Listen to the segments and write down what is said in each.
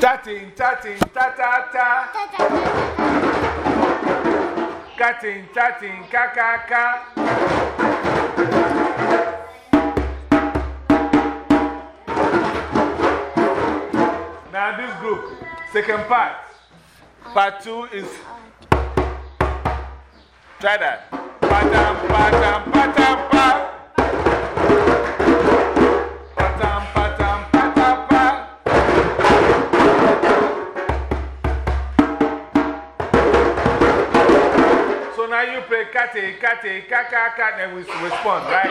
Tatin, tatin, ta ta ta. Katin, tatin, ka ka ka. Now, this group, second part. Part two is. Try that. Patam, patam, patam, pa. Patam, kate, kate, kaka, ka, then we respond, right?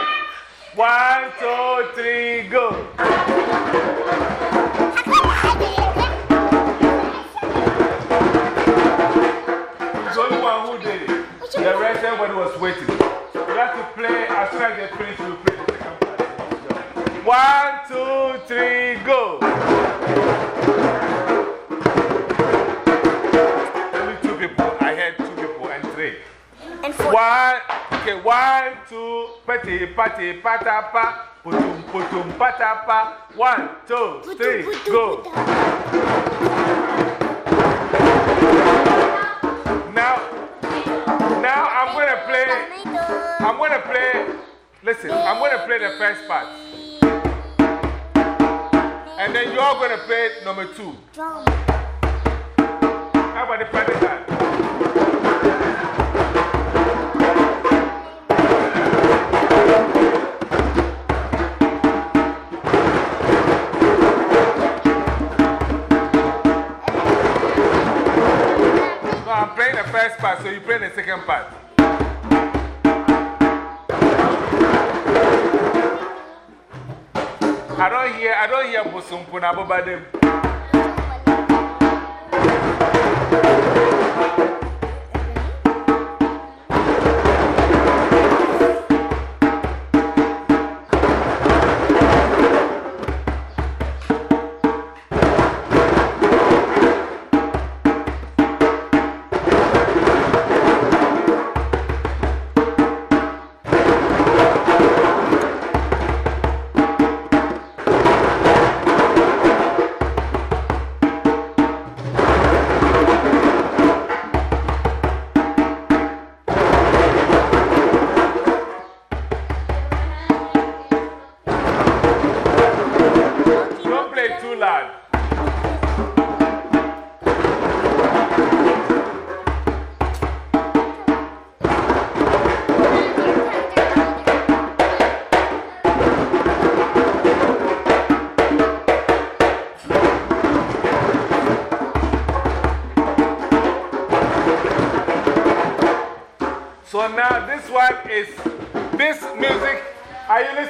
One, two, three, go. It's only one who did it. The rest everybody was waiting. One, okay, one, two, pati, pati, pata, pa, putum, putum, pata, pa. One, two, three, go. Now, now I'm going to play. I'm going to play, listen, I'm going to play the first part. And then you're going to play number two. How about the private hand? I'm playing the first part, so you play the second part. I don't hear, I don't hear Busumpu na Bobadem.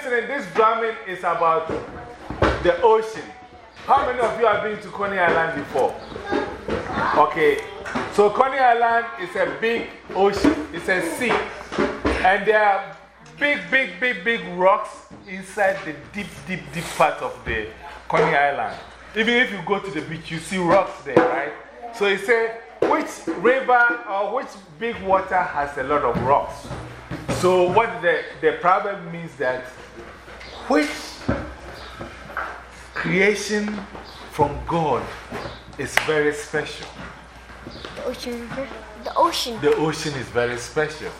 Listening? This drumming is about the ocean. How many of you have been to Coney Island before? Okay, so Coney Island is a big ocean, it's a sea. And there are big, big, big, big rocks inside the deep, deep, deep part of the Coney Island. Even if you go to the beach, you see rocks there, right? So he said, which river or which big water has a lot of rocks? So, what the, the proverb means that which creation from God is very special. The ocean. The ocean. The ocean is very special.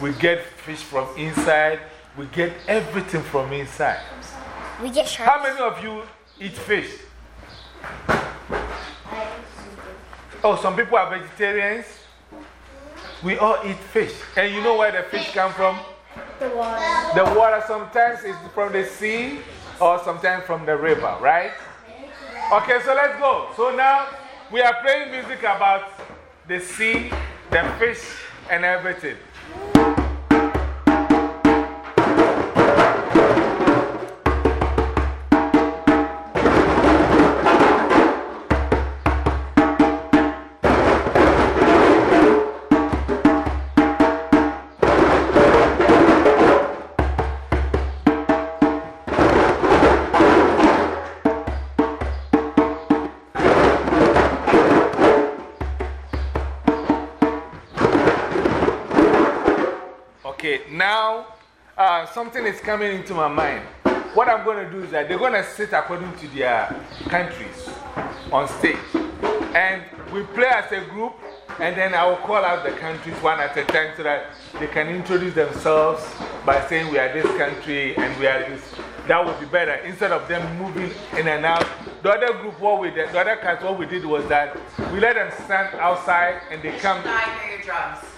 We get fish from inside, we get everything from inside. We get sharks. How many of you eat fish? Oh, some people are vegetarians. We all eat fish. And you know where the fish come from? The water. The water sometimes is from the sea or sometimes from the river, right? Okay, so let's go. So now we are playing music about the sea, the fish, and everything. Something is coming into my mind. What I'm going to do is that they're going to sit according to their countries. on stage. And we play as a group, and then I will call out the countries one at a time so that they can introduce themselves by saying we are this country and we are this. That would be better instead of them moving in and out. The other group, what we did, the other cast, what we did was that we let them stand outside and they come. Your drums.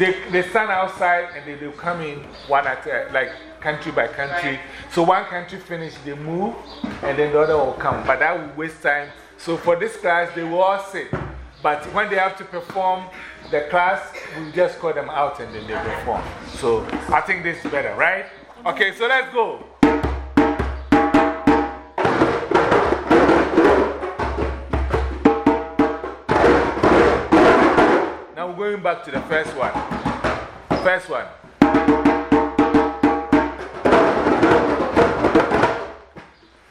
They, they stand outside and they, they come in one at a, like country by country. So one country finish, they move, and then the other will come. But that will waste time. So for this class, they will all sit. But when they have to perform the class, we just call them out and then they perform. So I think this is better, right? Okay, so let's go. Going back to the first one. First one.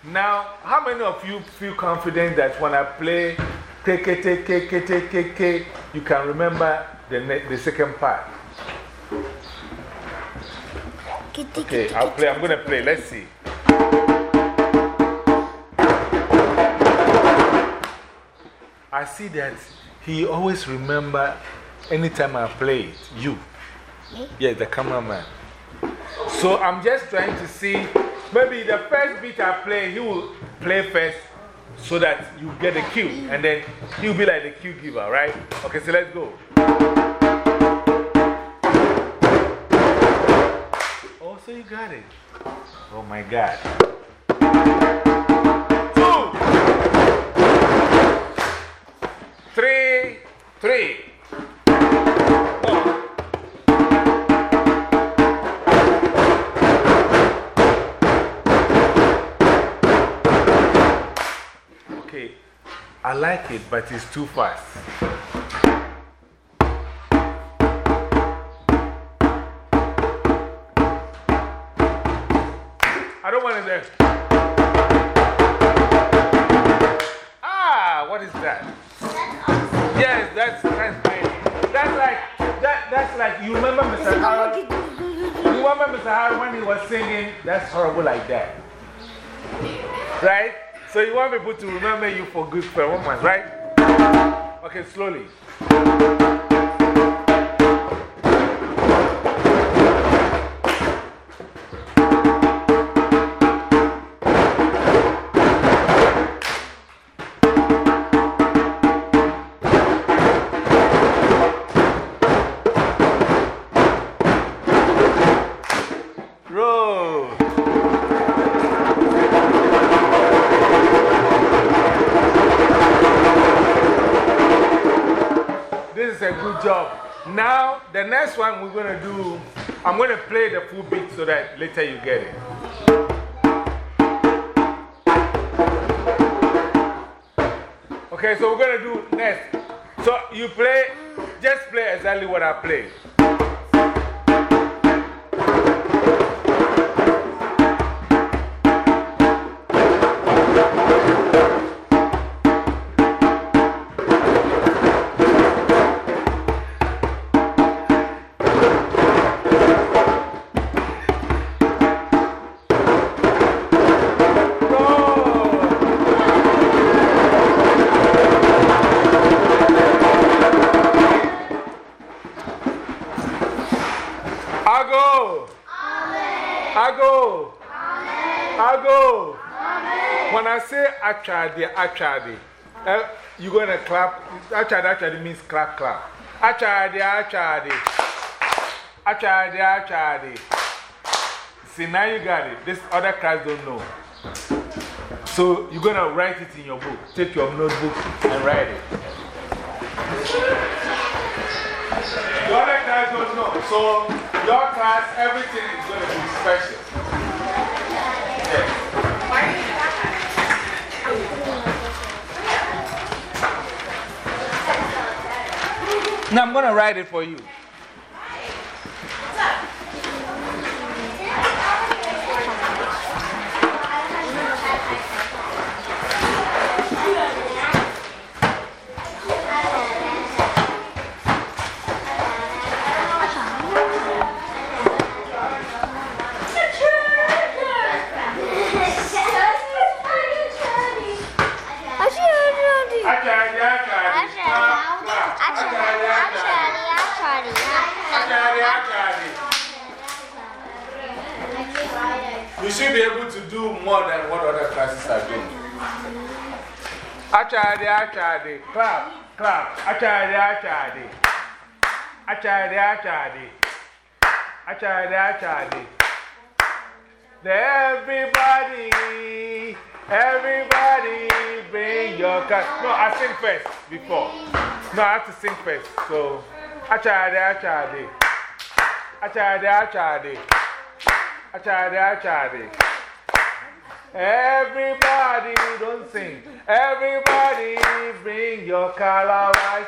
Now, how many of you feel confident that when I play KKTKKKK, you can remember the, the second part? Okay, I'll play. I'm going to play. Let's see. I see that he always remember anytime I play it. You. Yeah, the cameraman. So I'm just trying to see. Maybe the first beat I play, he will play first so that you get the cue. And then he'll be like the cue giver, right? Okay, so let's go. Oh, so you got it. Oh my God. Two, three, three. I like it, but it's too fast. I don't want it there. Ah, what is that? Yes, that's, that's great. That's like, that, that's like, you remember Mr. Harold? You remember Mr. Harold when he was singing? That's horrible like that. Right? So you want people to remember you for good performance, right? Okay, slowly. Next one we're going to do, I'm going to play the full beat so that later you get it. Okay, so we're going to do next. So you play, just play exactly what I played. I go. I go. When I say achadi, achadi, uh, you're going to clap. Achadi, achadi means clap, clap. Achadi, achadi. Achadi, achadi. See, now you got it. This other class don't know. So you're going to write it in your book. Take your notebook and write it. Don't know. So your class, everything is going to be special. Now I'm going to write it for you. Achade, achade, clap, clap. Achade, achade. Achade, achade. Achade, achade. Everybody, everybody, bring your car. No, I sing first before. No, I have to sing first. So, achade, achade. Achade, achade. Achade, achade. Everybody, don't sing. Everybody, bring your calabash.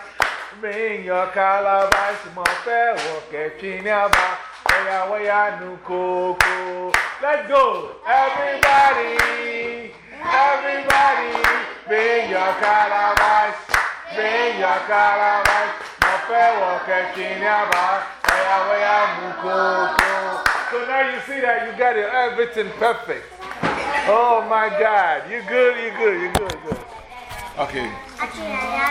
Bring your calabash. Mofe woke chinyaba. Oya, oya, nukoko. Let's go. Everybody, everybody, bring your calabash. Bring your calabash. Mofe woke chinyaba. Oya, oya, nukoko. So now you see that you got everything perfect. Oh my God. You're good, You're good, you good, good. Okay.